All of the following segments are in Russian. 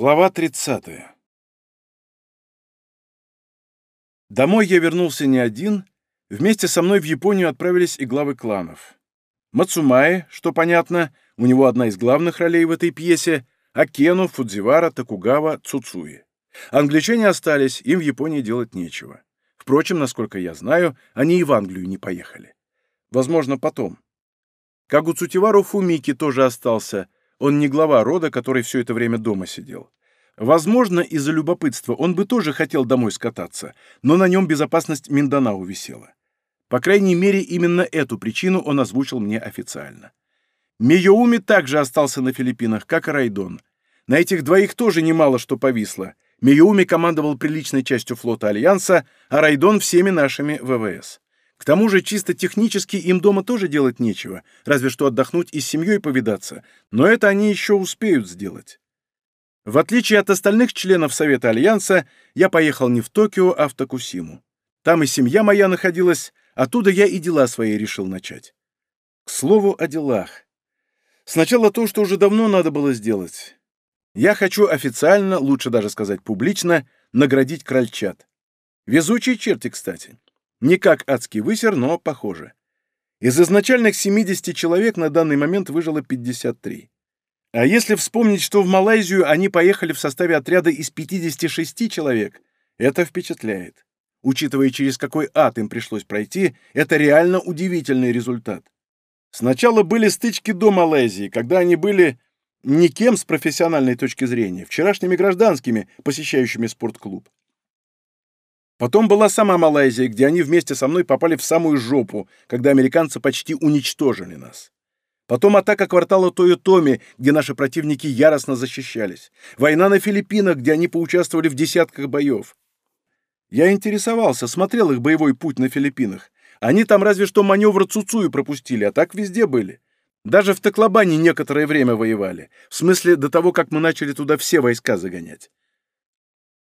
Глава 30. Домой я вернулся не один. Вместе со мной в Японию отправились и главы кланов. Мацумаи, что понятно, у него одна из главных ролей в этой пьесе, Акену, Фудзивара, Токугава, Цуцуи. Англичане остались, им в Японии делать нечего. Впрочем, насколько я знаю, они и в Англию не поехали. Возможно, потом. Кагуцутивару Фумики тоже остался — он не глава рода, который все это время дома сидел. Возможно, из-за любопытства он бы тоже хотел домой скататься, но на нем безопасность Минданау висела. По крайней мере, именно эту причину он озвучил мне официально. Миоуми также остался на Филиппинах, как и Райдон. На этих двоих тоже немало что повисло. Миоуми командовал приличной частью флота Альянса, а Райдон — всеми нашими ВВС. К тому же, чисто технически им дома тоже делать нечего, разве что отдохнуть и с семьей повидаться, но это они еще успеют сделать. В отличие от остальных членов Совета Альянса, я поехал не в Токио, а в Токусиму. Там и семья моя находилась, оттуда я и дела свои решил начать. К слову о делах. Сначала то, что уже давно надо было сделать. Я хочу официально, лучше даже сказать публично, наградить крольчат. Везучие черти, кстати. Не как адский высер, но похоже. Из изначальных 70 человек на данный момент выжило 53. А если вспомнить, что в Малайзию они поехали в составе отряда из 56 человек, это впечатляет. Учитывая, через какой ад им пришлось пройти, это реально удивительный результат. Сначала были стычки до Малайзии, когда они были никем с профессиональной точки зрения, вчерашними гражданскими, посещающими спортклуб. Потом была сама Малайзия, где они вместе со мной попали в самую жопу, когда американцы почти уничтожили нас. Потом атака квартала Тойотоми, где наши противники яростно защищались. Война на Филиппинах, где они поучаствовали в десятках боев. Я интересовался, смотрел их боевой путь на Филиппинах. Они там разве что маневр Цуцую пропустили, а так везде были. Даже в Таклобане некоторое время воевали. В смысле, до того, как мы начали туда все войска загонять.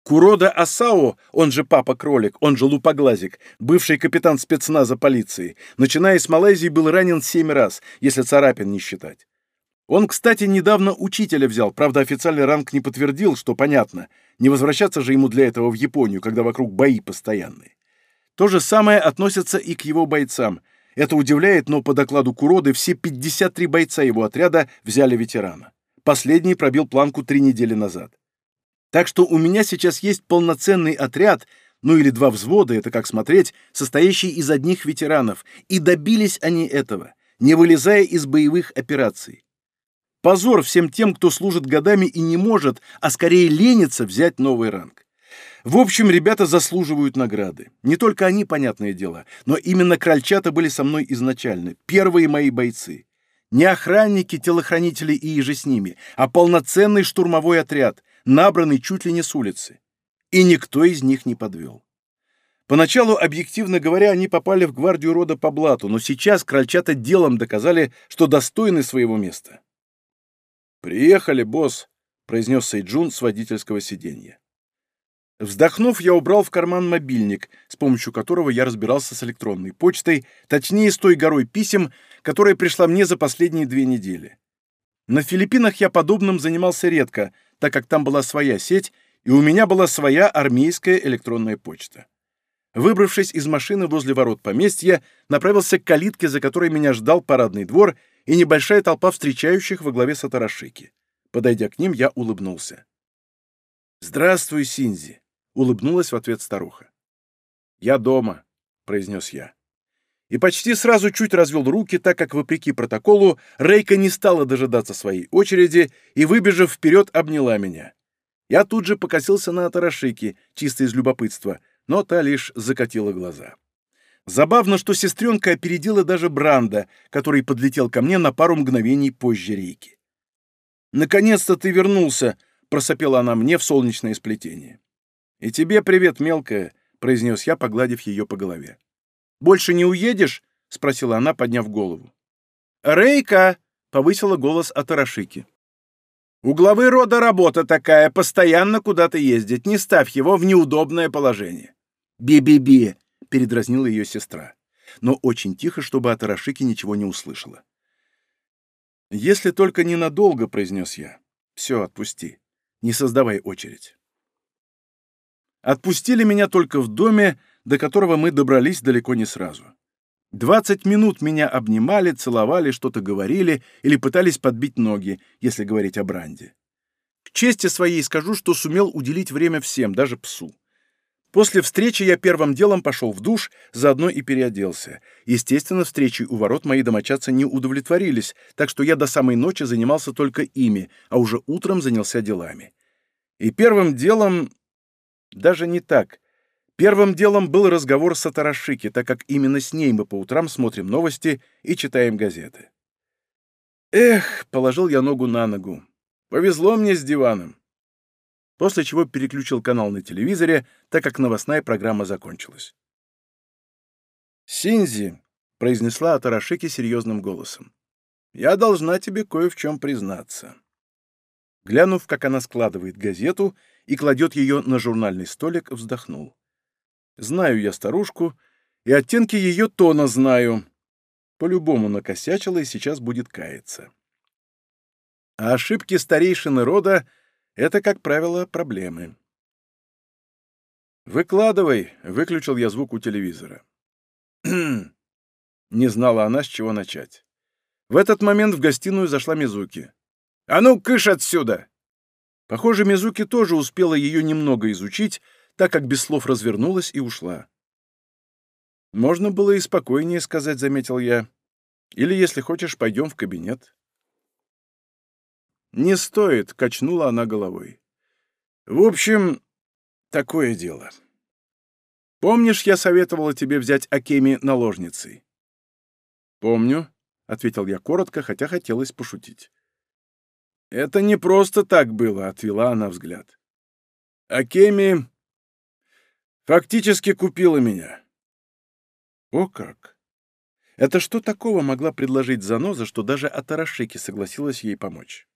Курода Асао, он же Папа Кролик, он же Лупоглазик, бывший капитан спецназа полиции, начиная с Малайзии, был ранен семь раз, если царапин не считать. Он, кстати, недавно учителя взял, правда, официальный ранг не подтвердил, что понятно, не возвращаться же ему для этого в Японию, когда вокруг бои постоянные. То же самое относится и к его бойцам. Это удивляет, но по докладу Куроды все 53 бойца его отряда взяли ветерана. Последний пробил планку три недели назад. Так что у меня сейчас есть полноценный отряд, ну или два взвода, это как смотреть, состоящий из одних ветеранов, и добились они этого, не вылезая из боевых операций. Позор всем тем, кто служит годами и не может, а скорее ленится взять новый ранг. В общем, ребята заслуживают награды. Не только они, понятное дело, но именно крольчата были со мной изначально, первые мои бойцы. Не охранники, телохранители и еже с ними, а полноценный штурмовой отряд, набранный чуть ли не с улицы. И никто из них не подвел. Поначалу, объективно говоря, они попали в гвардию рода по блату, но сейчас крольчата делом доказали, что достойны своего места. «Приехали, босс», — произнес Сейджун с водительского сиденья. Вздохнув, я убрал в карман мобильник, с помощью которого я разбирался с электронной почтой, точнее, с той горой писем, которая пришла мне за последние две недели. На Филиппинах я подобным занимался редко, так как там была своя сеть, и у меня была своя армейская электронная почта. Выбравшись из машины возле ворот поместья, направился к калитке, за которой меня ждал парадный двор и небольшая толпа встречающих во главе Сатарашики. Подойдя к ним, я улыбнулся. «Здравствуй, Синзи!» — улыбнулась в ответ старуха. «Я дома», — произнес я. И почти сразу чуть развел руки, так как, вопреки протоколу, Рейка не стала дожидаться своей очереди и, выбежав вперед, обняла меня. Я тут же покосился на Атарашики, чисто из любопытства, но та лишь закатила глаза. Забавно, что сестренка опередила даже Бранда, который подлетел ко мне на пару мгновений позже Рейки. «Наконец-то ты вернулся!» — просопела она мне в солнечное сплетение. «И тебе привет, мелкая!» — произнес я, погладив ее по голове. Больше не уедешь?» — спросила она, подняв голову. «Рейка!» — повысила голос Атарашики. «У главы рода работа такая, постоянно куда-то ездить, не ставь его в неудобное положение». «Би-би-би!» — передразнила ее сестра. Но очень тихо, чтобы Атарашики ничего не услышала. «Если только ненадолго», — произнес я. «Все, отпусти. не создавай очередь. Отпустили меня только в доме, до которого мы добрались далеко не сразу. Двадцать минут меня обнимали, целовали, что-то говорили или пытались подбить ноги, если говорить о Бранде. К чести своей скажу, что сумел уделить время всем, даже псу. После встречи я первым делом пошел в душ, заодно и переоделся. Естественно, встречи у ворот мои домочадцы не удовлетворились, так что я до самой ночи занимался только ими, а уже утром занялся делами. И первым делом... Даже не так. Первым делом был разговор с Атарашики, так как именно с ней мы по утрам смотрим новости и читаем газеты. Эх, положил я ногу на ногу. Повезло мне с диваном после чего переключил канал на телевизоре, так как новостная программа закончилась. «Синзи», — произнесла Атарашики серьезным голосом, — «я должна тебе кое в чем признаться». Глянув, как она складывает газету и кладет ее на журнальный столик, вздохнул. «Знаю я старушку, и оттенки ее тона знаю. По-любому накосячила и сейчас будет каяться. А ошибки старейшины рода это, как правило, проблемы. «Выкладывай», — выключил я звук у телевизора. Не знала она, с чего начать. В этот момент в гостиную зашла Мизуки. «А ну, кыш отсюда!» Похоже, Мизуки тоже успела ее немного изучить, так как без слов развернулась и ушла. «Можно было и спокойнее сказать», — заметил я. «Или, если хочешь, пойдем в кабинет». «Не стоит», — качнула она головой. «В общем, такое дело. Помнишь, я советовала тебе взять Акеми наложницей?» «Помню», — ответил я коротко, хотя хотелось пошутить. «Это не просто так было», — отвела она взгляд. «Акеми фактически купила меня». «О как! Это что такого могла предложить Заноза, что даже Атарашики согласилась ей помочь?»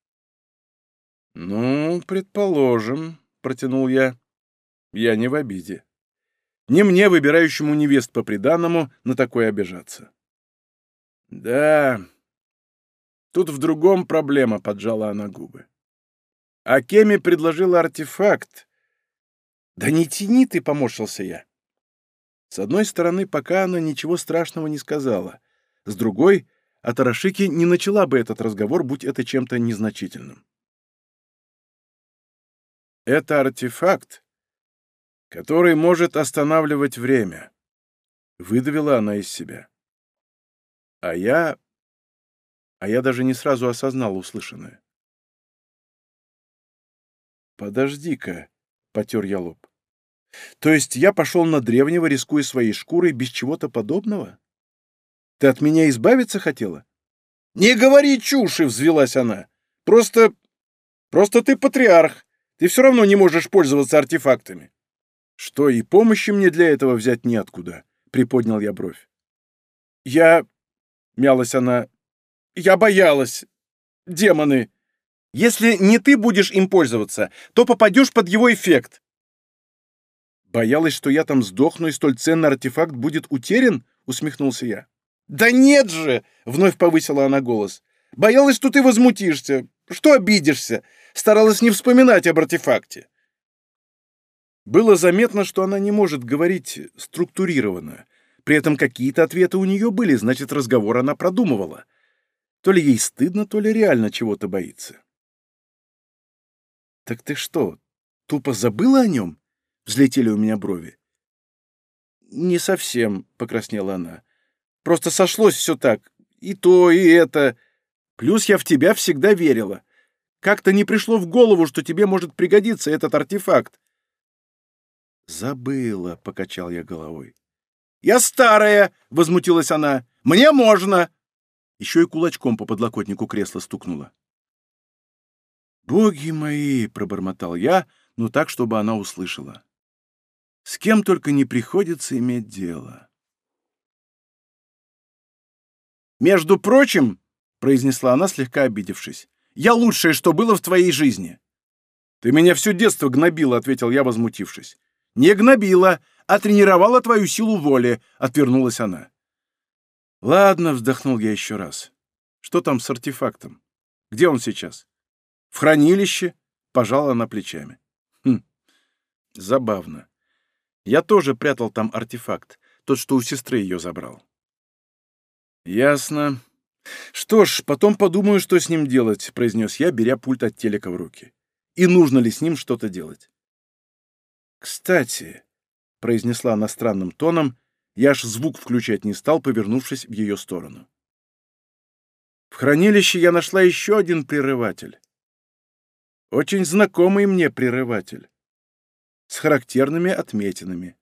«Ну, предположим», — протянул я. «Я не в обиде. Не мне, выбирающему невест по приданному, на такое обижаться». «Да, тут в другом проблема», — поджала она губы. А Кеми предложила артефакт. «Да не тяни ты», — поморщился я. С одной стороны, пока она ничего страшного не сказала. С другой, Атарашики не начала бы этот разговор, будь это чем-то незначительным. Это артефакт, который может останавливать время. Выдавила она из себя. А я... А я даже не сразу осознал услышанное. «Подожди-ка», — потер я лоб. «То есть я пошел на древнего, рискуя своей шкурой, без чего-то подобного? Ты от меня избавиться хотела?» «Не говори чуши!» — взвелась она. «Просто... просто ты патриарх, ты все равно не можешь пользоваться артефактами. Что, и помощи мне для этого взять неоткуда? Приподнял я бровь. Я... Мялась она. Я боялась. Демоны. Если не ты будешь им пользоваться, то попадешь под его эффект. Боялась, что я там сдохну, и столь ценный артефакт будет утерян? Усмехнулся я. «Да нет же!» — вновь повысила она голос. «Боялась, что ты возмутишься, что обидишься старалась не вспоминать об артефакте. Было заметно, что она не может говорить структурированно. При этом какие-то ответы у нее были, значит, разговор она продумывала. То ли ей стыдно, то ли реально чего-то боится. «Так ты что, тупо забыла о нем?» — взлетели у меня брови. «Не совсем», — покраснела она. «Просто сошлось все так. И то, и это. Плюс я в тебя всегда верила. Как-то не пришло в голову, что тебе может пригодиться этот артефакт. Забыла, — покачал я головой. Я старая, — возмутилась она. Мне можно. Еще и кулачком по подлокотнику кресла стукнула. «Боги мои!» — пробормотал я, но так, чтобы она услышала. «С кем только не приходится иметь дело». «Между прочим», — произнесла она, слегка обидевшись, я лучшее, что было в твоей жизни». «Ты меня все детство гнобила», — ответил я, возмутившись. «Не гнобила, а тренировала твою силу воли», — отвернулась она. «Ладно», — вздохнул я еще раз. «Что там с артефактом? Где он сейчас?» «В хранилище», — пожала она плечами. Хм, забавно. Я тоже прятал там артефакт, тот, что у сестры ее забрал. Ясно. Что ж, потом подумаю, что с ним делать, произнес я, беря пульт от телека в руки. И нужно ли с ним что-то делать. Кстати, произнесла она странным тоном, я аж звук включать не стал, повернувшись в ее сторону. В хранилище я нашла еще один прерыватель. Очень знакомый мне прерыватель. С характерными отметинами.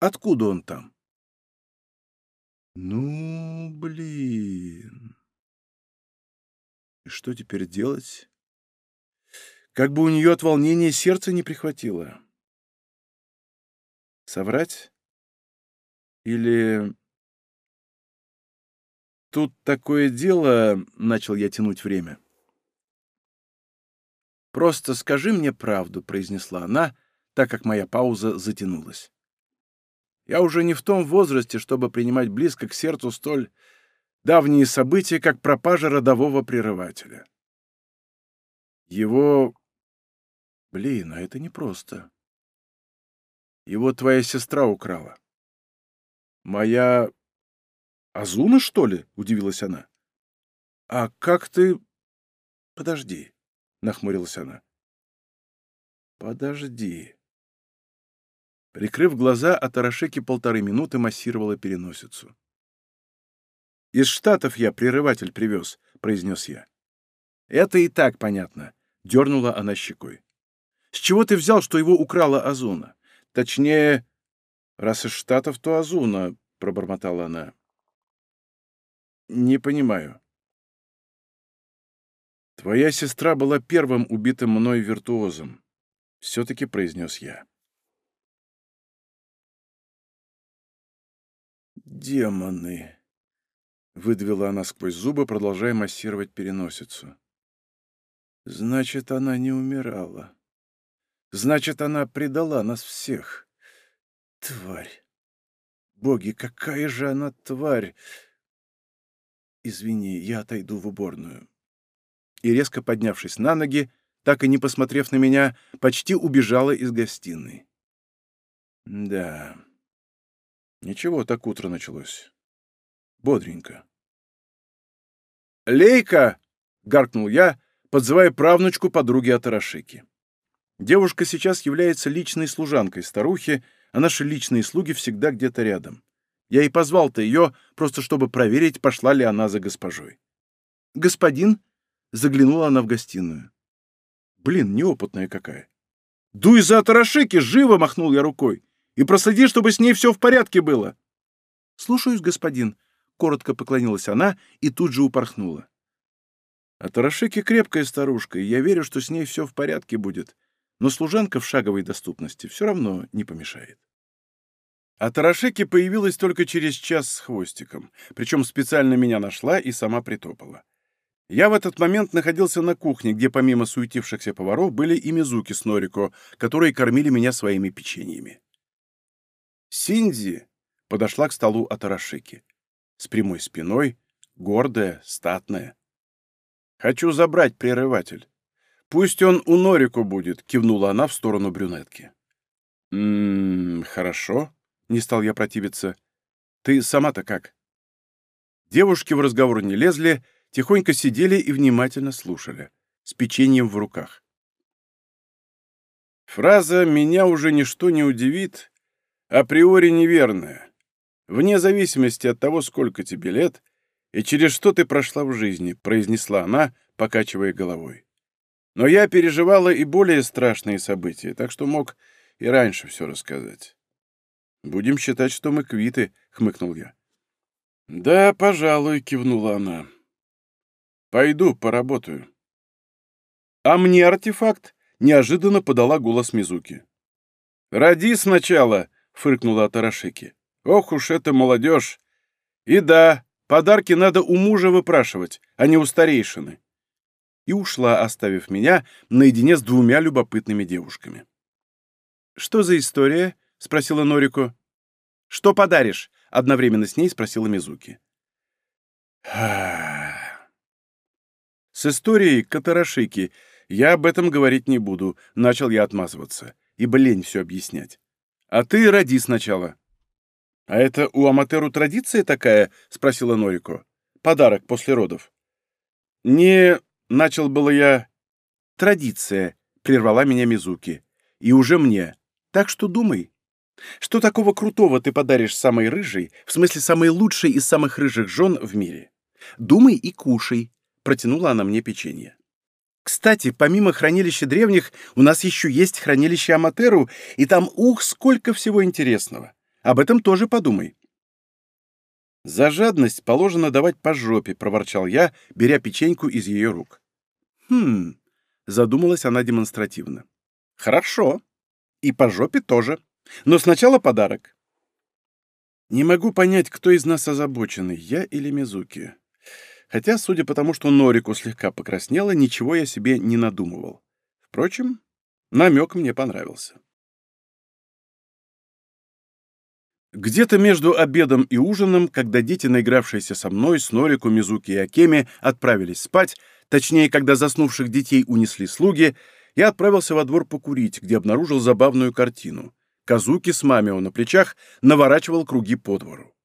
Откуда он там? Ну, блин. И что теперь делать? Как бы у нее от волнения сердце не прихватило. Соврать? Или... Тут такое дело, — начал я тянуть время. «Просто скажи мне правду», — произнесла она, так как моя пауза затянулась. «Я уже не в том возрасте, чтобы принимать близко к сердцу столь давние события, как пропажа родового прерывателя. Его... Блин, а это непросто. Его твоя сестра украла. Моя... Азуна, что ли? — удивилась она. А как ты... Подожди нахмурилась она. «Подожди». Прикрыв глаза, Атарашеки полторы минуты массировала переносицу. «Из Штатов я прерыватель привез», — произнес я. «Это и так понятно», — дернула она щекой. «С чего ты взял, что его украла Азуна? Точнее, раз из Штатов, то Азуна», — пробормотала она. «Не понимаю». «Твоя сестра была первым убитым мной виртуозом», — все-таки произнес я. «Демоны!» — выдавила она сквозь зубы, продолжая массировать переносицу. «Значит, она не умирала. Значит, она предала нас всех. Тварь! Боги, какая же она тварь! Извини, я отойду в уборную и, резко поднявшись на ноги, так и не посмотрев на меня, почти убежала из гостиной. Да, ничего, так утро началось. Бодренько. «Лейка!» — гаркнул я, подзывая правнучку подруги Атарашики. Девушка сейчас является личной служанкой старухи, а наши личные слуги всегда где-то рядом. Я и позвал-то ее, просто чтобы проверить, пошла ли она за госпожой. «Господин?» Заглянула она в гостиную. Блин, неопытная какая. «Дуй за Тарашики, живо!» — махнул я рукой. «И проследи, чтобы с ней все в порядке было!» «Слушаюсь, господин», — коротко поклонилась она и тут же упорхнула. «А Тарашики крепкая старушка, и я верю, что с ней все в порядке будет, но служанка в шаговой доступности все равно не помешает». А Тарашеки появилась только через час с хвостиком, причем специально меня нашла и сама притопала. Я в этот момент находился на кухне, где помимо суетившихся поваров были и Мизуки с Норико, которые кормили меня своими печеньями. Синдзи подошла к столу Атарашики. С прямой спиной, гордая, статная. «Хочу забрать прерыватель. Пусть он у Норико будет», — кивнула она в сторону брюнетки. «Ммм, хорошо», — не стал я противиться. «Ты сама-то как?» Девушки в разговор не лезли, — тихонько сидели и внимательно слушали, с печеньем в руках. Фраза «меня уже ничто не удивит» априори неверная, вне зависимости от того, сколько тебе лет и через что ты прошла в жизни, произнесла она, покачивая головой. Но я переживала и более страшные события, так что мог и раньше все рассказать. «Будем считать, что мы квиты», — хмыкнул я. «Да, пожалуй», — кивнула она. Пойду, поработаю. А мне артефакт? Неожиданно подала голос Мизуки. Роди сначала, фыркнула Тарашики. Ох уж это молодежь. И да, подарки надо у мужа выпрашивать, а не у старейшины. И ушла, оставив меня наедине с двумя любопытными девушками. «Что за история?» — спросила Норико. «Что подаришь?» — одновременно с ней спросила Мизуки. «Ах...» С историей Катарашики «Я об этом говорить не буду», — начал я отмазываться, ибо лень все объяснять. «А ты роди сначала». «А это у Аматеру традиция такая?» — спросила Норико. «Подарок после родов». «Не...» — начал было я. «Традиция», — прервала меня Мизуки. «И уже мне. Так что думай. Что такого крутого ты подаришь самой рыжей, в смысле самой лучшей из самых рыжих жен в мире? Думай и кушай», — протянула она мне печенье. Кстати, помимо хранилища древних, у нас еще есть хранилище Аматеру, и там, ух, сколько всего интересного. Об этом тоже подумай. «За жадность положено давать по жопе», — проворчал я, беря печеньку из ее рук. «Хм...» — задумалась она демонстративно. «Хорошо. И по жопе тоже. Но сначала подарок». Не могу понять, кто из нас озабоченный, я или Мизуки хотя, судя по тому, что Норику слегка покраснела, ничего я себе не надумывал. Впрочем, намек мне понравился. Где-то между обедом и ужином, когда дети, наигравшиеся со мной, с Норику, Мизуки и Акеми, отправились спать, точнее, когда заснувших детей унесли слуги, я отправился во двор покурить, где обнаружил забавную картину. Казуки с Мамио на плечах наворачивал круги по двору.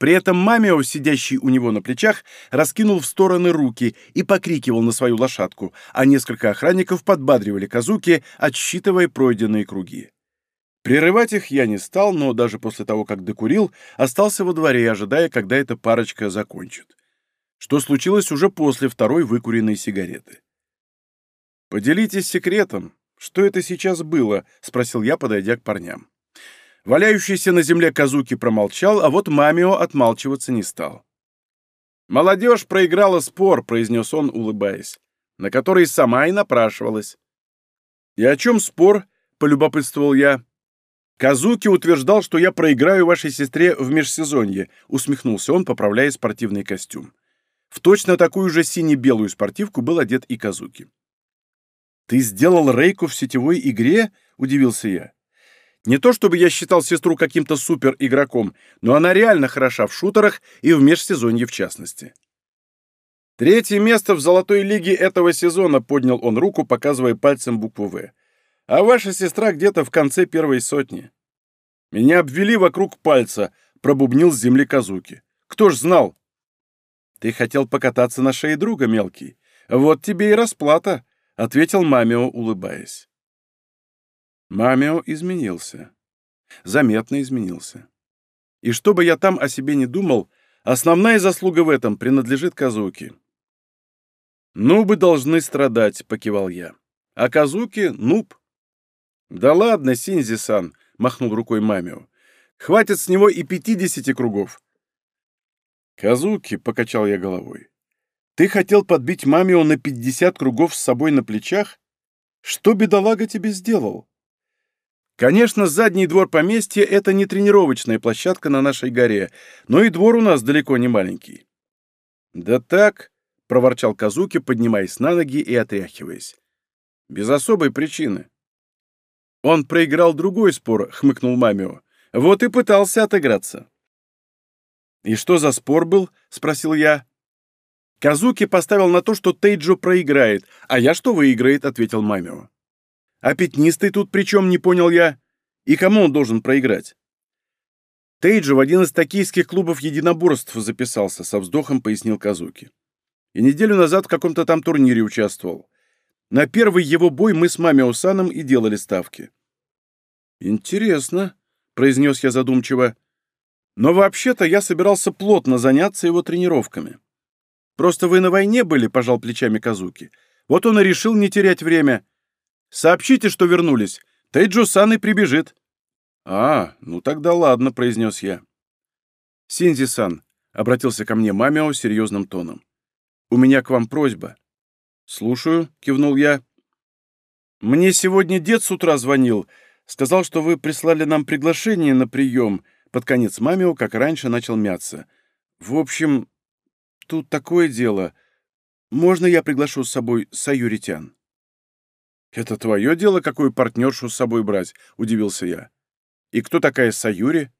При этом Мамио, сидящий у него на плечах, раскинул в стороны руки и покрикивал на свою лошадку, а несколько охранников подбадривали Казуки, отсчитывая пройденные круги. Прерывать их я не стал, но даже после того, как докурил, остался во дворе, ожидая, когда эта парочка закончит. Что случилось уже после второй выкуренной сигареты. «Поделитесь секретом. Что это сейчас было?» — спросил я, подойдя к парням. Валяющийся на земле Казуки промолчал, а вот Мамио отмалчиваться не стал. «Молодежь проиграла спор», — произнес он, улыбаясь, на который сама и напрашивалась. «И о чем спор?» — полюбопытствовал я. «Казуки утверждал, что я проиграю вашей сестре в межсезонье», — усмехнулся он, поправляя спортивный костюм. В точно такую же сине-белую спортивку был одет и Казуки. «Ты сделал рейку в сетевой игре?» — удивился я. Не то чтобы я считал сестру каким-то супер-игроком, но она реально хороша в шутерах и в межсезонье в частности. Третье место в золотой лиге этого сезона поднял он руку, показывая пальцем букву «В». А ваша сестра где-то в конце первой сотни. Меня обвели вокруг пальца, пробубнил с земли Казуки. Кто ж знал? Ты хотел покататься на шее друга, мелкий. Вот тебе и расплата, ответил Мамио, улыбаясь. Мамио изменился. Заметно изменился. И что бы я там о себе не думал, основная заслуга в этом принадлежит Казуки. «Ну бы должны страдать», — покивал я. «А Казуки — нуб». «Да ладно, Синзи-сан», — махнул рукой Мамио. «Хватит с него и пятидесяти кругов». «Казуки», — покачал я головой, — «ты хотел подбить Мамио на пятьдесят кругов с собой на плечах? Что бедолага тебе сделал?» Конечно, задний двор поместья — это не тренировочная площадка на нашей горе, но и двор у нас далеко не маленький. «Да так», — проворчал Казуки, поднимаясь на ноги и отряхиваясь. «Без особой причины». «Он проиграл другой спор», — хмыкнул Мамио. «Вот и пытался отыграться». «И что за спор был?» — спросил я. Казуки поставил на то, что Тейджо проиграет, а я что выиграет, — ответил Мамио. А пятнистый тут при чем, не понял я? И кому он должен проиграть? Тейджи в один из токийских клубов единоборств записался, со вздохом пояснил Казуки. И неделю назад в каком-то там турнире участвовал. На первый его бой мы с Мами Усаном и делали ставки. «Интересно», — произнес я задумчиво. «Но вообще-то я собирался плотно заняться его тренировками. Просто вы на войне были», — пожал плечами Казуки. «Вот он и решил не терять время. Сообщите, что вернулись. Тейджо-сан и прибежит». «А, ну тогда ладно», — произнес я. «Синзи-сан», — обратился ко мне Мамио серьезным тоном. «У меня к вам просьба». «Слушаю», — кивнул я. «Мне сегодня дед с утра звонил. Сказал, что вы прислали нам приглашение на прием». Под конец Мамио, как раньше, начал мяться. «В общем, тут такое дело. Можно я приглашу с собой Саюритян?» «Это твое дело, какую партнершу с собой брать?» — удивился я. «И кто такая Саюри?»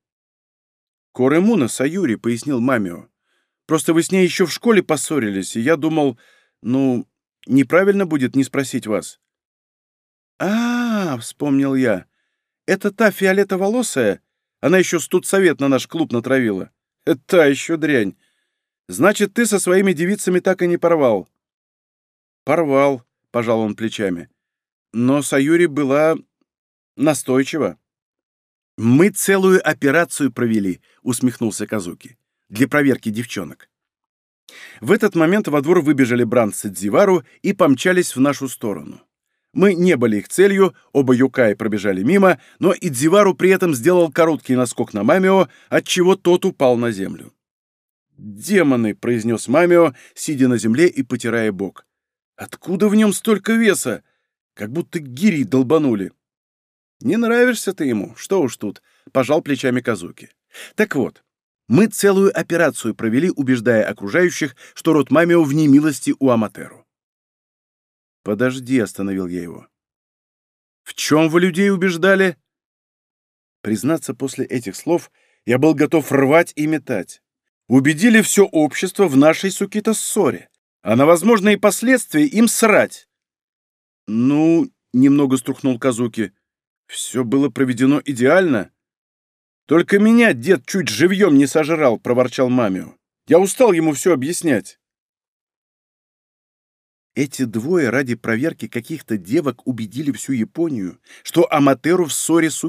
«Коремуна Саюри», — пояснил Мамио. «Просто вы с ней еще в школе поссорились, и я думал, ну, неправильно будет не спросить вас». «А, -а, -а вспомнил я. Это та фиолетоволосая? Она еще студсовет на наш клуб натравила. Это еще дрянь. Значит, ты со своими девицами так и не порвал?» «Порвал», — пожал он плечами. «Но Саюри была настойчива». «Мы целую операцию провели», — усмехнулся Казуки. «Для проверки девчонок». В этот момент во двор выбежали Бранд с Идзивару и помчались в нашу сторону. Мы не были их целью, оба юкаи пробежали мимо, но Идзивару при этом сделал короткий наскок на Мамио, отчего тот упал на землю. «Демоны!» — произнес Мамио, сидя на земле и потирая бок. «Откуда в нем столько веса? Как будто гири долбанули». «Не нравишься ты ему, что уж тут», — пожал плечами Казуки. «Так вот, мы целую операцию провели, убеждая окружающих, что род Мамио в немилости у Аматеру. «Подожди», — остановил я его. «В чем вы людей убеждали?» Признаться, после этих слов я был готов рвать и метать. Убедили все общество в нашей сукито ссоре, а на возможные последствия им срать. «Ну», — немного струхнул Казуки, — «все было проведено идеально». «Только меня дед чуть живьем не сожрал», — проворчал Мамио. «Я устал ему все объяснять». Эти двое ради проверки каких-то девок убедили всю Японию, что Аматеру в ссоре с.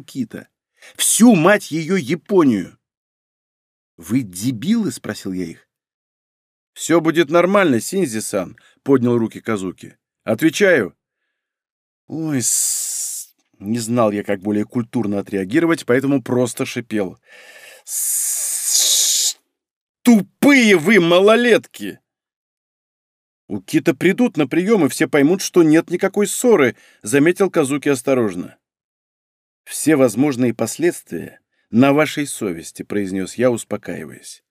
Всю, мать ее, Японию! «Вы дебилы?» — спросил я их. «Все будет нормально, Синзи-сан», — поднял руки Казуки. «Отвечаю». «Ой, с не знал я, как более культурно отреагировать, поэтому просто шипел. «Тупые вы, малолетки!» «У Кита придут на прием, и все поймут, что нет никакой ссоры», — заметил Казуки осторожно. «Все возможные последствия на вашей совести», — произнес я, успокаиваясь.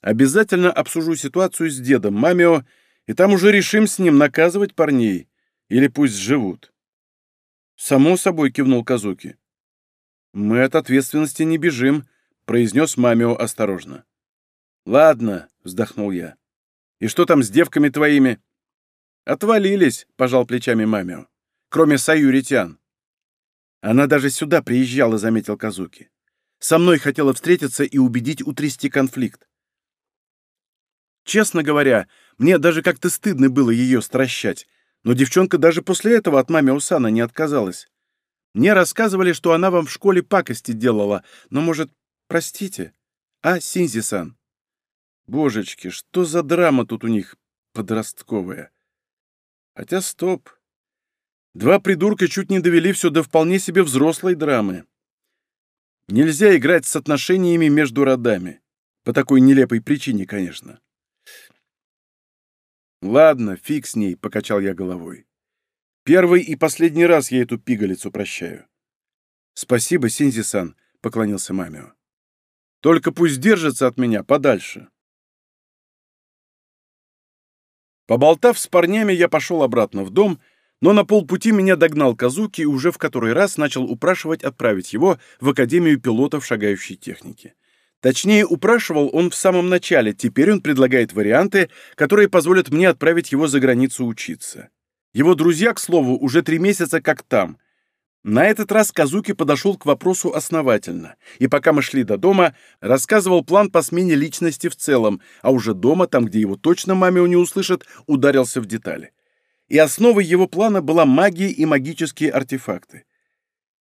«Обязательно обсужу ситуацию с дедом Мамио, и там уже решим с ним наказывать парней, или пусть живут». «Само собой», — кивнул Казуки. «Мы от ответственности не бежим», — произнес Мамио осторожно. «Ладно», — вздохнул я. «И что там с девками твоими?» «Отвалились», — пожал плечами Мамио. «Кроме Саюритян». «Она даже сюда приезжала», — заметил Казуки. «Со мной хотела встретиться и убедить утрясти конфликт. Честно говоря, мне даже как-то стыдно было ее стращать, но девчонка даже после этого от маме Усана не отказалась. Мне рассказывали, что она вам в школе пакости делала, но, может, простите? А, Синзи-сан? Божечки, что за драма тут у них подростковая? Хотя стоп. Два придурка чуть не довели все до вполне себе взрослой драмы. Нельзя играть с отношениями между родами. По такой нелепой причине, конечно. «Ладно, фиг с ней», — покачал я головой. «Первый и последний раз я эту пигалицу прощаю». «Спасибо, Синзи-сан», — поклонился Мамио. «Только пусть держится от меня подальше». Поболтав с парнями, я пошел обратно в дом, но на полпути меня догнал Казуки и уже в который раз начал упрашивать отправить его в Академию пилотов шагающей техники. Точнее, упрашивал он в самом начале, теперь он предлагает варианты, которые позволят мне отправить его за границу учиться. Его друзья, к слову, уже три месяца как там. На этот раз Казуки подошел к вопросу основательно, и пока мы шли до дома, рассказывал план по смене личности в целом, а уже дома, там, где его точно маме не услышат, ударился в детали. И основой его плана была магия и магические артефакты.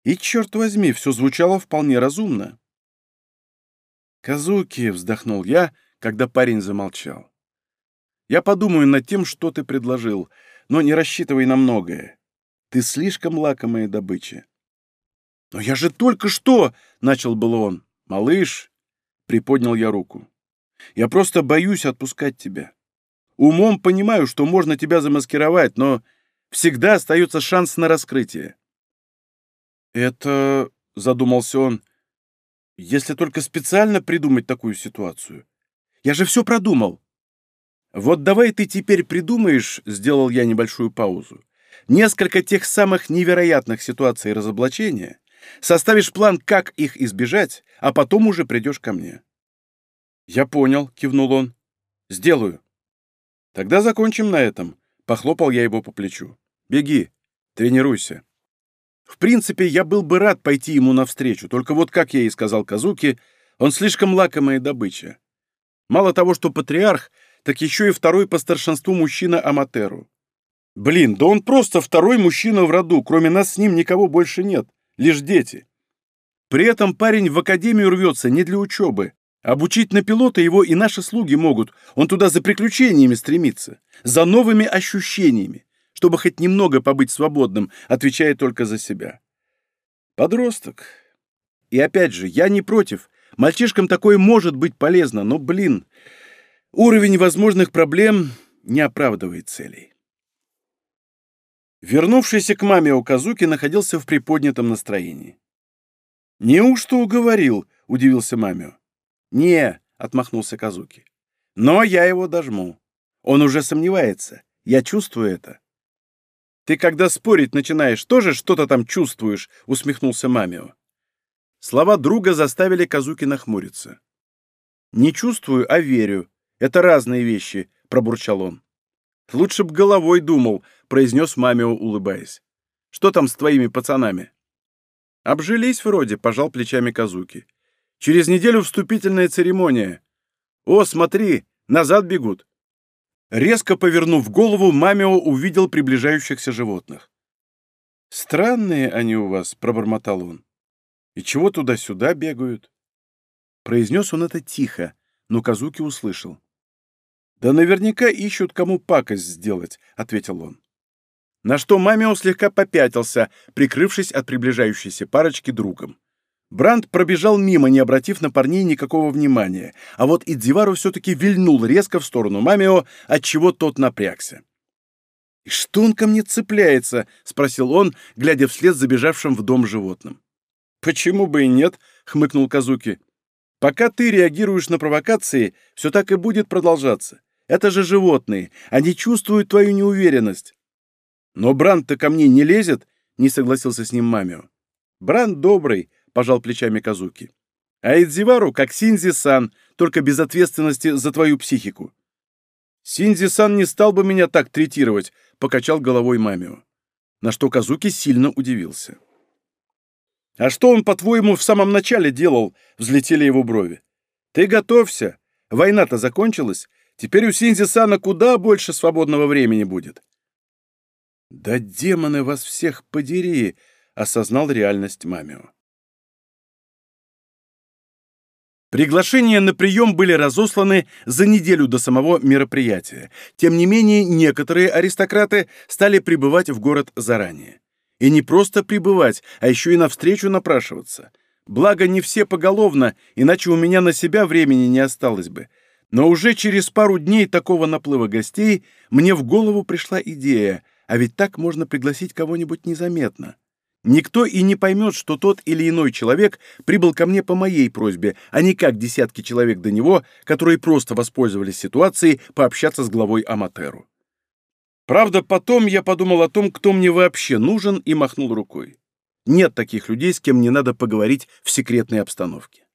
И, черт возьми, все звучало вполне разумно. «Казуки!» — вздохнул я, когда парень замолчал. «Я подумаю над тем, что ты предложил, но не рассчитывай на многое. Ты слишком лакомая добыча». «Но я же только что!» — начал был он. «Малыш!» — приподнял я руку. «Я просто боюсь отпускать тебя. Умом понимаю, что можно тебя замаскировать, но всегда остается шанс на раскрытие». «Это...» — задумался он. Если только специально придумать такую ситуацию. Я же все продумал. Вот давай ты теперь придумаешь, сделал я небольшую паузу, несколько тех самых невероятных ситуаций разоблачения, составишь план, как их избежать, а потом уже придешь ко мне. Я понял, кивнул он. Сделаю. Тогда закончим на этом, Похлопал я его по плечу. «Беги, тренируйся». В принципе, я был бы рад пойти ему навстречу, только вот, как я и сказал Казуки, он слишком лакомая добыча. Мало того, что патриарх, так еще и второй по старшинству мужчина Аматеру. Блин, да он просто второй мужчина в роду, кроме нас с ним никого больше нет, лишь дети. При этом парень в академию рвется не для учебы. Обучить на пилота его и наши слуги могут, он туда за приключениями стремится, за новыми ощущениями, чтобы хоть немного побыть свободным, отвечая только за себя. Подросток. И опять же, я не против, мальчишкам такое может быть полезно, но, блин, уровень возможных проблем не оправдывает целей. Вернувшийся к маме Оказуки находился в приподнятом настроении. «Неужто уговорил?» — удивился Мамио. «Не», — отмахнулся Казуки. «Но я его дожму. Он уже сомневается. Я чувствую это». «Ты когда спорить начинаешь, тоже что-то там чувствуешь?» — усмехнулся Мамио. Слова друга заставили Казуки нахмуриться. «Не чувствую, а верю. Это разные вещи», — пробурчал он. «Лучше б головой думал», — произнес Мамио, улыбаясь. «Что там с твоими пацанами?» «Обжились вроде», — пожал плечами Казуки. «Через неделю вступительная церемония. О, смотри, назад бегут». Резко повернув голову, Мамио увидел приближающихся животных. «Странные они у вас», — пробормотал он. «И чего туда-сюда бегают?» Произнес он это тихо, но Казуки услышал. «Да наверняка ищут, кому пакость сделать», — ответил он. На что Мамио слегка попятился, прикрывшись от приближающейся парочки другом. Бранд пробежал мимо, не обратив на парней никакого внимания, а вот Идзивару все-таки вильнул резко в сторону Мамио, отчего тот напрягся. «И что он ко мне цепляется?» — спросил он, глядя вслед забежавшим в дом животным. «Почему бы и нет?» — хмыкнул Казуки. «Пока ты реагируешь на провокации, все так и будет продолжаться. Это же животные. Они чувствуют твою неуверенность. Но Бранд-то ко мне не лезет, не согласился с ним Мамио. Бранд добрый, пожал плечами Казуки. А Эдзивару как Синзи-сан, только без ответственности за твою психику. Синзи-сан не стал бы меня так третировать, покачал головой Мамио. На что Казуки сильно удивился. «А что он, по-твоему, в самом начале делал?» — взлетели его брови. «Ты готовься. Война-то закончилась. Теперь у Синзи-сана куда больше свободного времени будет». «Да демоны вас всех подери!» — осознал реальность Мамио. Приглашения на прием были разосланы за неделю до самого мероприятия. Тем не менее, некоторые аристократы стали прибывать в город заранее. И не просто прибывать, а еще и навстречу напрашиваться. Благо, не все поголовно, иначе у меня на себя времени не осталось бы. Но уже через пару дней такого наплыва гостей мне в голову пришла идея, а ведь так можно пригласить кого-нибудь незаметно. Никто и не поймет, что тот или иной человек прибыл ко мне по моей просьбе, а не как десятки человек до него, которые просто воспользовались ситуацией пообщаться с главой Аматеру. Правда, потом я подумал о том, кто мне вообще нужен, и махнул рукой. Нет таких людей, с кем не надо поговорить в секретной обстановке.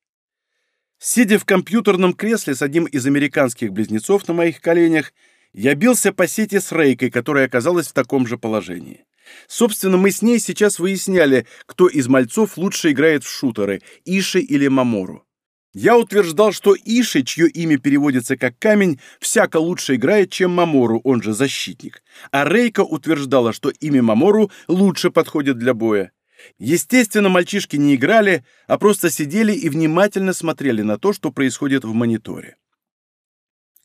Сидя в компьютерном кресле с одним из американских близнецов на моих коленях, я бился по сети с Рейкой, которая оказалась в таком же положении. Собственно, мы с ней сейчас выясняли, кто из мальцов лучше играет в шутеры, Иши или Мамору. Я утверждал, что Иши, чье имя переводится как «камень», всяко лучше играет, чем Мамору, он же защитник. А Рейка утверждала, что имя Мамору лучше подходит для боя. Естественно, мальчишки не играли, а просто сидели и внимательно смотрели на то, что происходит в мониторе.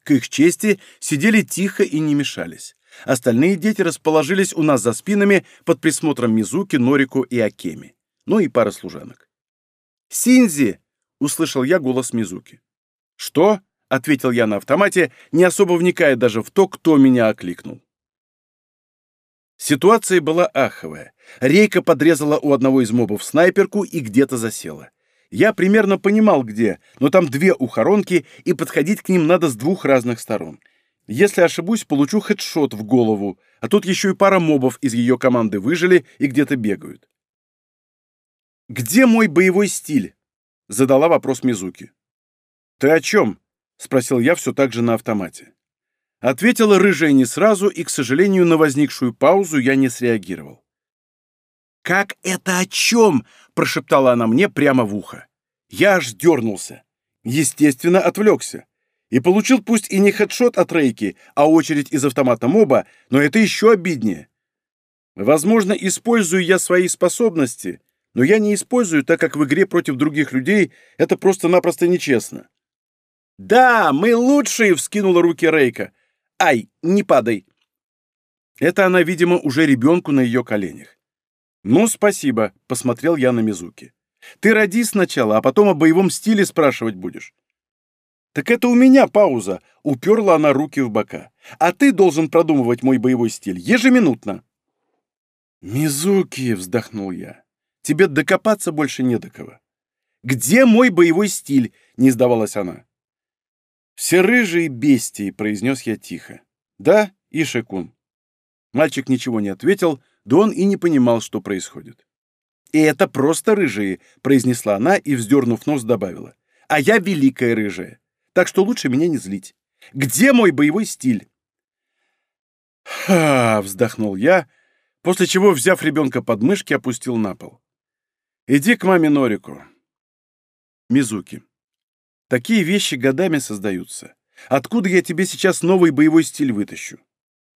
К их чести сидели тихо и не мешались. Остальные дети расположились у нас за спинами под присмотром Мизуки, Норику и Акеми. Ну и пара служанок. «Синзи!» — услышал я голос Мизуки. «Что?» — ответил я на автомате, не особо вникая даже в то, кто меня окликнул. Ситуация была аховая. Рейка подрезала у одного из мобов снайперку и где-то засела. Я примерно понимал, где, но там две ухоронки, и подходить к ним надо с двух разных сторон. Если ошибусь, получу хедшот в голову, а тут еще и пара мобов из ее команды выжили и где-то бегают. «Где мой боевой стиль?» — задала вопрос Мизуки. «Ты о чем?» — спросил я все так же на автомате. Ответила рыжая не сразу, и, к сожалению, на возникшую паузу я не среагировал. «Как это о чем?» — прошептала она мне прямо в ухо. Я аж дернулся. Естественно, отвлекся. И получил пусть и не хедшот от Рейки, а очередь из автомата моба, но это еще обиднее. Возможно, использую я свои способности, но я не использую, так как в игре против других людей это просто-напросто нечестно. «Да, мы лучшие!» — вскинула руки Рейка. «Ай, не падай!» Это она, видимо, уже ребенку на ее коленях. «Ну, спасибо», — посмотрел я на Мизуки. «Ты роди сначала, а потом о боевом стиле спрашивать будешь». «Так это у меня пауза», — уперла она руки в бока. «А ты должен продумывать мой боевой стиль ежеминутно». «Мизуки», — вздохнул я, — «тебе докопаться больше не до кого». «Где мой боевой стиль?» — не сдавалась она. «Все рыжие бестии», — произнес я тихо. «Да, Ишекун». Мальчик ничего не ответил, да он и не понимал, что происходит. «И это просто рыжие», — произнесла она и, вздернув нос, добавила. «А я великая рыжая так что лучше меня не злить. Где мой боевой стиль?» «Ха!» — вздохнул я, после чего, взяв ребенка под мышки, опустил на пол. «Иди к маме Норику». Мизуки. Такие вещи годами создаются. Откуда я тебе сейчас новый боевой стиль вытащу?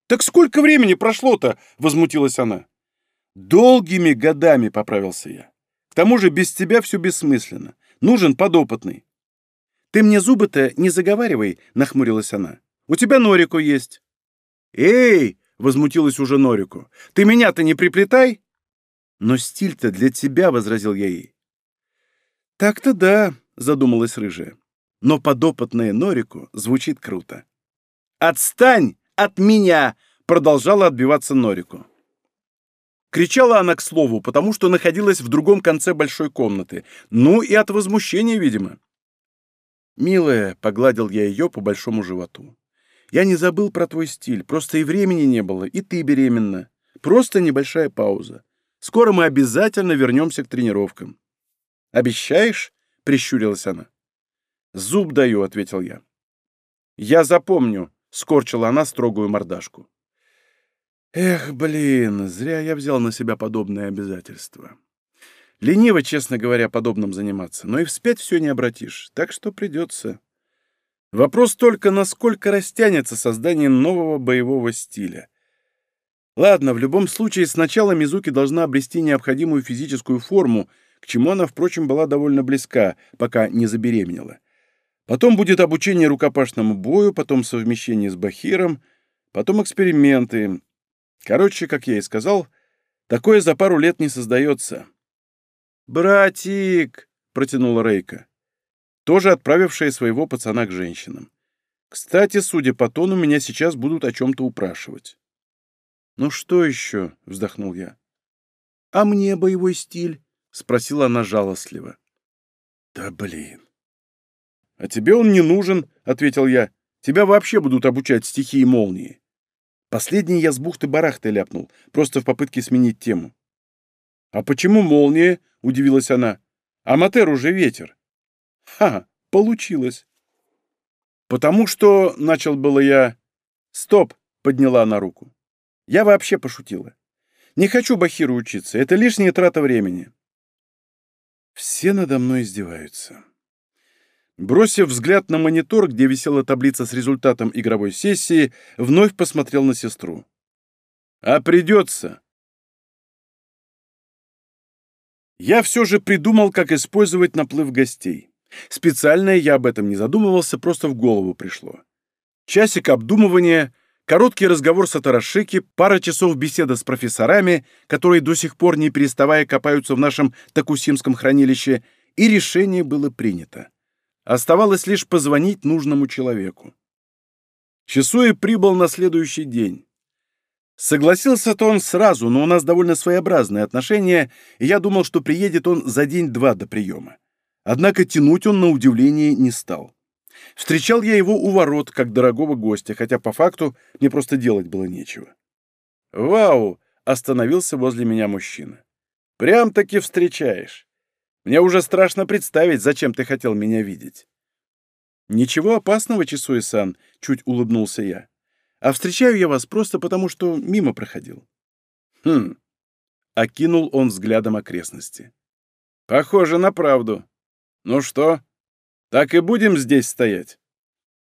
Так сколько времени прошло-то? Возмутилась она. Долгими годами, поправился я. К тому же без тебя все бессмысленно. Нужен подопытный. «Ты мне зубы-то не заговаривай», — нахмурилась она. «У тебя Норику есть». «Эй!» — возмутилась уже Норику. «Ты меня-то не приплетай!» «Но стиль-то для тебя», — возразил я ей. «Так-то да», — задумалась рыжая. «Но подопытная Норику звучит круто». «Отстань от меня!» — продолжала отбиваться Норику. Кричала она к слову, потому что находилась в другом конце большой комнаты. Ну и от возмущения, видимо. «Милая», — погладил я ее по большому животу, — «я не забыл про твой стиль, просто и времени не было, и ты беременна. Просто небольшая пауза. Скоро мы обязательно вернемся к тренировкам». «Обещаешь?» — прищурилась она. «Зуб даю», — ответил я. «Я запомню», — скорчила она строгую мордашку. «Эх, блин, зря я взял на себя подобное обязательство». Лениво, честно говоря, подобным заниматься, но и вспять все не обратишь, так что придется. Вопрос только, насколько растянется создание нового боевого стиля. Ладно, в любом случае, сначала Мизуки должна обрести необходимую физическую форму, к чему она, впрочем, была довольно близка, пока не забеременела. Потом будет обучение рукопашному бою, потом совмещение с Бахиром, потом эксперименты. Короче, как я и сказал, такое за пару лет не создается. «Братик!» — протянула Рейка, тоже отправившая своего пацана к женщинам. «Кстати, судя по тону, меня сейчас будут о чем-то упрашивать». «Ну что еще?» — вздохнул я. «А мне боевой стиль?» — спросила она жалостливо. «Да блин!» «А тебе он не нужен», — ответил я. «Тебя вообще будут обучать стихии молнии». Последний я с бухты-барахты ляпнул, просто в попытке сменить тему. «А почему молния?» — удивилась она. «Аматер уже ветер». «Ха, получилось». «Потому что...» — начал было я... «Стоп!» — подняла она руку. «Я вообще пошутила. Не хочу Бахиру учиться. Это лишняя трата времени». Все надо мной издеваются. Бросив взгляд на монитор, где висела таблица с результатом игровой сессии, вновь посмотрел на сестру. «А придется!» Я все же придумал, как использовать наплыв гостей. Специально я об этом не задумывался, просто в голову пришло. Часик обдумывания, короткий разговор с Атарашики, пара часов беседа с профессорами, которые до сих пор не переставая копаются в нашем Такусимском хранилище, и решение было принято. Оставалось лишь позвонить нужному человеку. Часуи прибыл на следующий день. Согласился-то он сразу, но у нас довольно своеобразные отношения, и я думал, что приедет он за день-два до приема. Однако тянуть он, на удивление, не стал. Встречал я его у ворот, как дорогого гостя, хотя по факту мне просто делать было нечего. «Вау!» — остановился возле меня мужчина. «Прям-таки встречаешь. Мне уже страшно представить, зачем ты хотел меня видеть». «Ничего опасного, Чесуи-сан», — чуть улыбнулся я. А встречаю я вас просто потому, что мимо проходил». «Хм», — окинул он взглядом окрестности. «Похоже на правду. Ну что, так и будем здесь стоять?»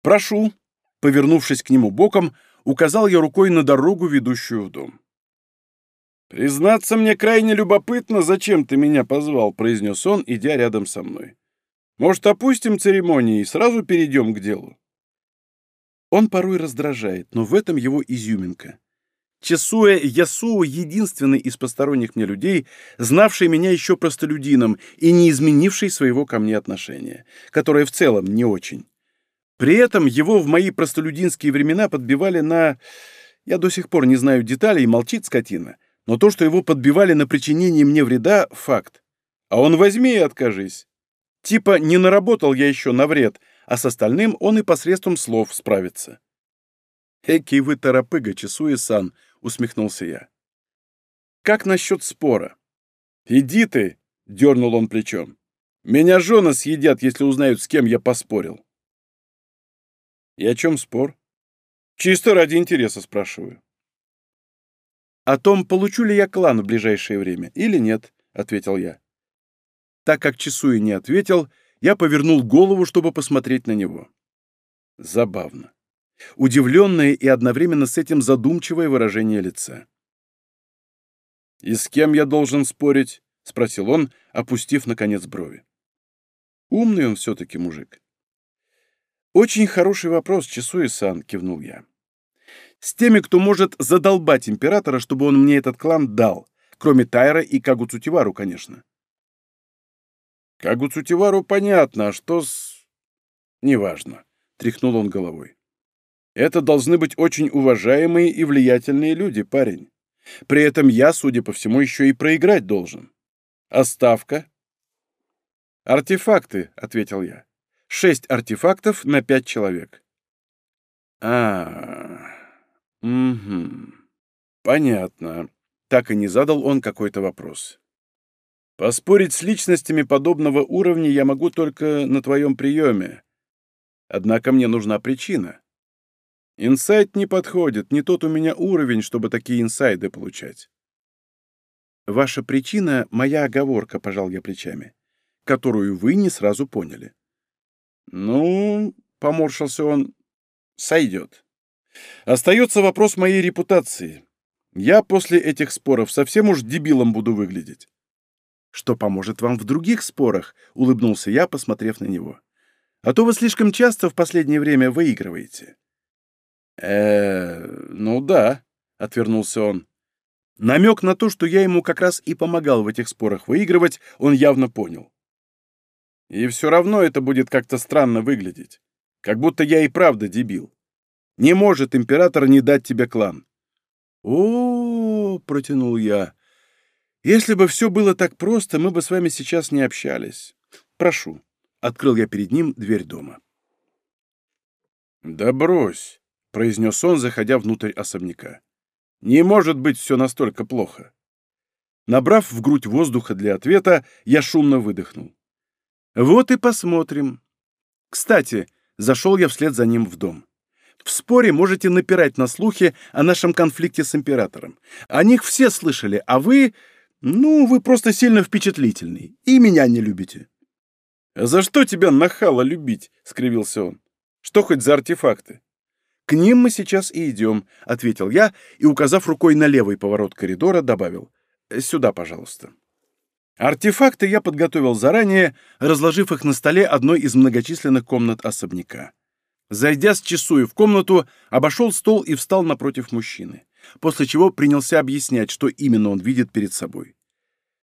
«Прошу», — повернувшись к нему боком, указал я рукой на дорогу, ведущую в дом. «Признаться, мне крайне любопытно, зачем ты меня позвал», — произнес он, идя рядом со мной. «Может, опустим церемонии и сразу перейдем к делу?» Он порой раздражает, но в этом его изюминка. Чесуя Ясуо — единственный из посторонних мне людей, знавший меня еще простолюдином и не изменивший своего ко мне отношения, которое в целом не очень. При этом его в мои простолюдинские времена подбивали на... Я до сих пор не знаю деталей, молчит скотина, но то, что его подбивали на причинение мне вреда — факт. А он возьми и откажись. Типа не наработал я еще на вред, а с остальным он и посредством слов справится. «Экий вы торопыга, Чесуи-сан», — усмехнулся я. «Как насчет спора?» «Иди ты!» — дернул он плечом. «Меня жены съедят, если узнают, с кем я поспорил». «И о чем спор?» «Чисто ради интереса спрашиваю». «О том, получу ли я клан в ближайшее время или нет», — ответил я. Так как Чесуи не ответил, я повернул голову, чтобы посмотреть на него. Забавно удивленное и одновременно с этим задумчивое выражение лица. «И с кем я должен спорить?» — спросил он, опустив, наконец, брови. «Умный он все-таки мужик». «Очень хороший вопрос, Чесуи-сан», — кивнул я. «С теми, кто может задолбать императора, чтобы он мне этот клан дал, кроме Тайра и Кагуцутивару, конечно». «Кагуцутивару понятно, а что с...» «Неважно», — тряхнул он головой. Это должны быть очень уважаемые и влиятельные люди, парень. При этом я, судя по всему, еще и проиграть должен. А ставка? «Артефакты», — ответил я. «Шесть артефактов на пять человек». А, угу. Понятно. Так и не задал он какой-то вопрос. Поспорить с личностями подобного уровня я могу только на твоем приеме. Однако мне нужна причина. Инсайт не подходит, не тот у меня уровень, чтобы такие инсайды получать. Ваша причина — моя оговорка, пожал я плечами, которую вы не сразу поняли. Ну, поморщился он, сойдет. Остается вопрос моей репутации. Я после этих споров совсем уж дебилом буду выглядеть. Что поможет вам в других спорах, улыбнулся я, посмотрев на него. А то вы слишком часто в последнее время выигрываете э ну да», — отвернулся он. Намек на то, что я ему как раз и помогал в этих спорах выигрывать, он явно понял. И все равно это будет как-то странно выглядеть. Как будто я и правда дебил. Не может император не дать тебе клан. О, -о, -о протянул я. Если бы все было так просто, мы бы с вами сейчас не общались. Прошу. Открыл я перед ним дверь дома. Да брось произнес он, заходя внутрь особняка. «Не может быть все настолько плохо!» Набрав в грудь воздуха для ответа, я шумно выдохнул. «Вот и посмотрим. Кстати, зашел я вслед за ним в дом. В споре можете напирать на слухи о нашем конфликте с императором. О них все слышали, а вы... Ну, вы просто сильно впечатлительный. И меня не любите». «А за что тебя нахало любить?» — скривился он. «Что хоть за артефакты?» «К ним мы сейчас и идем», — ответил я и, указав рукой на левый поворот коридора, добавил. «Сюда, пожалуйста». Артефакты я подготовил заранее, разложив их на столе одной из многочисленных комнат особняка. Зайдя с часую в комнату, обошел стол и встал напротив мужчины, после чего принялся объяснять, что именно он видит перед собой.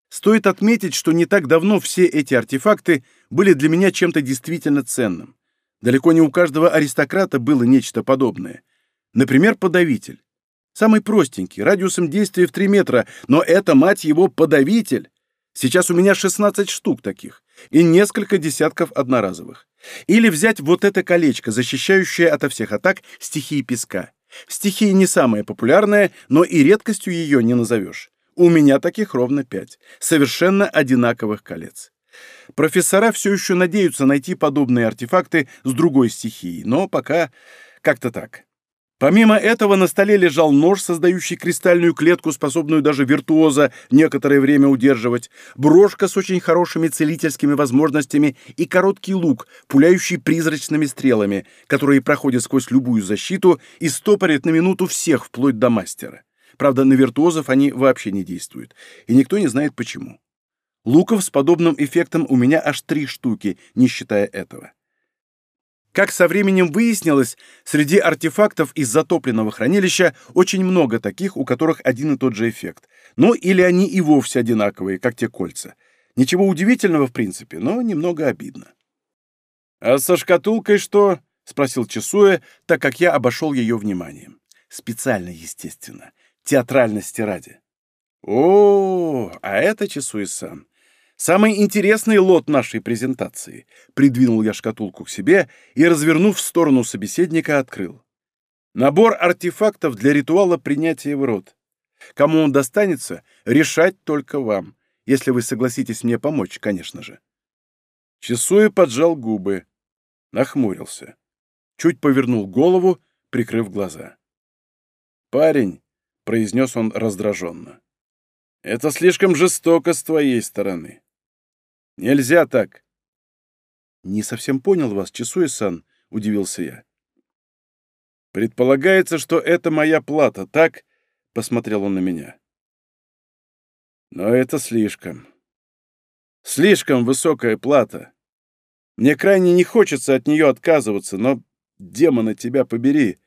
Стоит отметить, что не так давно все эти артефакты были для меня чем-то действительно ценным. Далеко не у каждого аристократа было нечто подобное. Например, подавитель. Самый простенький, радиусом действия в 3 метра, но это, мать его, подавитель. Сейчас у меня 16 штук таких и несколько десятков одноразовых. Или взять вот это колечко, защищающее ото всех атак стихии песка. Стихия не самая популярная, но и редкостью ее не назовешь. У меня таких ровно пять, совершенно одинаковых колец. Профессора все еще надеются найти подобные артефакты с другой стихией, но пока как-то так. Помимо этого на столе лежал нож, создающий кристальную клетку, способную даже виртуоза некоторое время удерживать, брошка с очень хорошими целительскими возможностями и короткий лук, пуляющий призрачными стрелами, которые проходят сквозь любую защиту и стопорят на минуту всех, вплоть до мастера. Правда, на виртуозов они вообще не действуют, и никто не знает почему. Луков с подобным эффектом у меня аж три штуки, не считая этого. Как со временем выяснилось, среди артефактов из затопленного хранилища очень много таких, у которых один и тот же эффект. Ну, или они и вовсе одинаковые, как те кольца. Ничего удивительного, в принципе, но немного обидно. «А со шкатулкой что?» — спросил Чесуя, так как я обошел ее вниманием. Специально, естественно. Театральности ради. «О, а это Чесуя-сан. Самый интересный лот нашей презентации. Придвинул я шкатулку к себе и, развернув в сторону собеседника, открыл. Набор артефактов для ритуала принятия в рот. Кому он достанется, решать только вам, если вы согласитесь мне помочь, конечно же. Часуя поджал губы, нахмурился, чуть повернул голову, прикрыв глаза. «Парень», — произнес он раздраженно, — «это слишком жестоко с твоей стороны. Нельзя так. Не совсем понял вас, Чесуэ-сан, удивился я. Предполагается, что это моя плата, так? Посмотрел он на меня. Но это слишком. Слишком высокая плата. Мне крайне не хочется от нее отказываться, но, демона, тебя побери,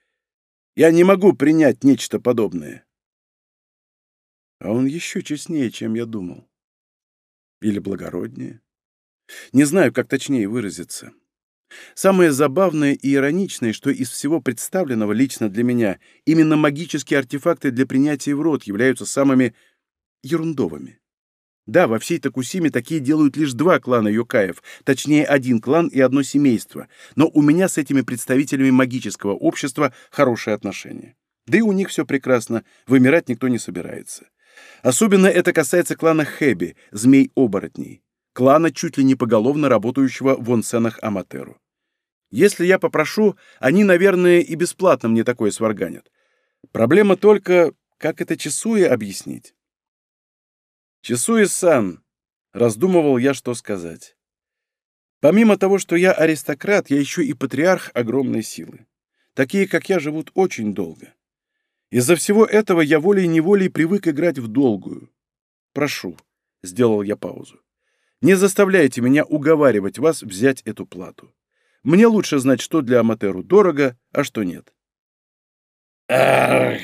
я не могу принять нечто подобное. А он еще честнее, чем я думал. Или благороднее. Не знаю, как точнее выразиться. Самое забавное и ироничное, что из всего представленного лично для меня именно магические артефакты для принятия в рот являются самыми ерундовыми. Да, во всей Такусиме такие делают лишь два клана Йокаев, точнее один клан и одно семейство, но у меня с этими представителями магического общества хорошие отношения. Да и у них все прекрасно, вымирать никто не собирается. Особенно это касается клана Хэби, змей-оборотней, клана чуть ли не поголовно работающего в онсенах Аматеру. Если я попрошу, они, наверное, и бесплатно мне такое сварганят. Проблема только, как это Чесуя объяснить? Чесуя-сан, раздумывал я, что сказать. Помимо того, что я аристократ, я еще и патриарх огромной силы. Такие, как я, живут очень долго. Из-за всего этого я волей-неволей привык играть в долгую. Прошу, — сделал я паузу, — не заставляйте меня уговаривать вас взять эту плату. Мне лучше знать, что для Аматеру дорого, а что нет. «Ах,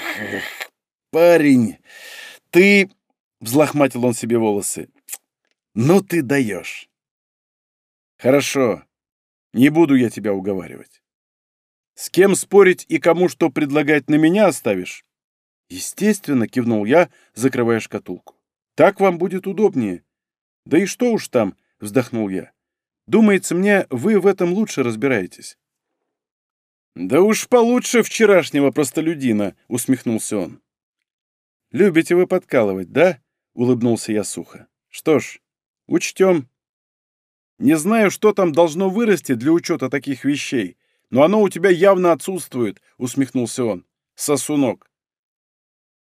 парень, ты...» — взлохматил он себе волосы. «Ну ты даешь!» «Хорошо, не буду я тебя уговаривать. С кем спорить и кому что предлагать на меня оставишь? Естественно, кивнул я, закрывая шкатулку. Так вам будет удобнее. Да и что уж там, вздохнул я. Думается мне, вы в этом лучше разбираетесь. Да уж получше вчерашнего простолюдина, усмехнулся он. Любите вы подкалывать, да? улыбнулся я сухо. Что ж, учтем. Не знаю, что там должно вырасти для учета таких вещей, но оно у тебя явно отсутствует, усмехнулся он. Сосунок.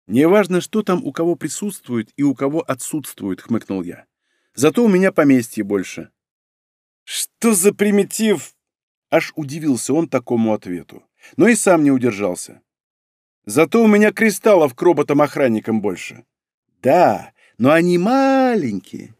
Неважно, что там у кого присутствует и у кого отсутствует, хмыкнул я. Зато у меня поместье больше. Что за примитив? Аж удивился он такому ответу, но и сам не удержался. Зато у меня кристаллов к роботам-охранникам больше. Да, но они маленькие.